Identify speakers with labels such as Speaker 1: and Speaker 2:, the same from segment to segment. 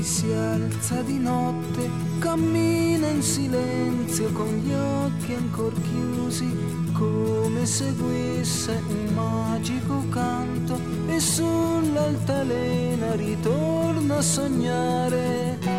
Speaker 1: lei si alza di notte, cammina in silenzio con gli occhi ancora chiusi, come seguisse un magico canto e sull'altalena ritorna a sognare.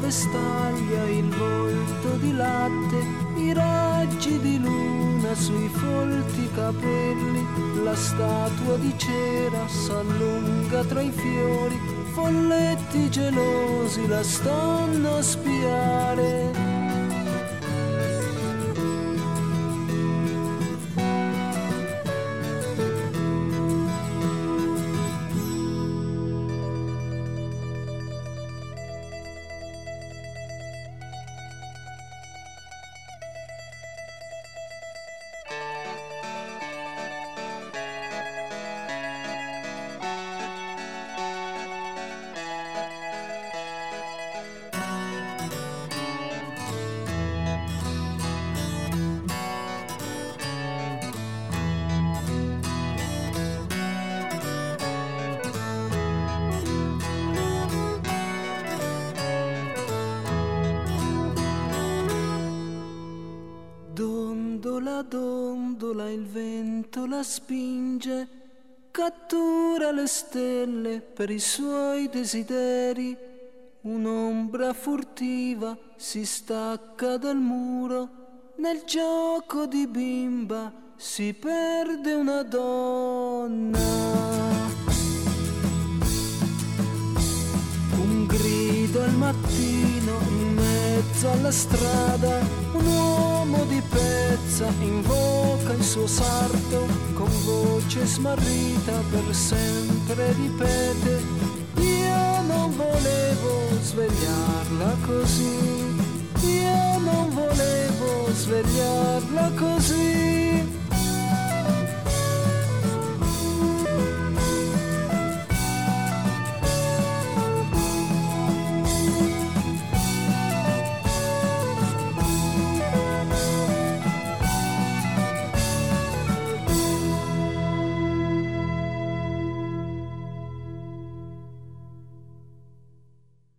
Speaker 1: Vestaglia il volto di latte, i raggi di luna sui folti capelli, la statua di cera s'allunga tra i fiori, folletti gelosi la stanno a spiare. Spinge, cattura le stelle per i suoi desideri. Un'ombra furtiva si stacca dal muro, nel gioco di bimba si perde una donna. Un grido al mattino in mezzo alla strada, un uomo di pezza invoca il suo sarto con voce smarrita per sempre ripete io non volevo svegliarla così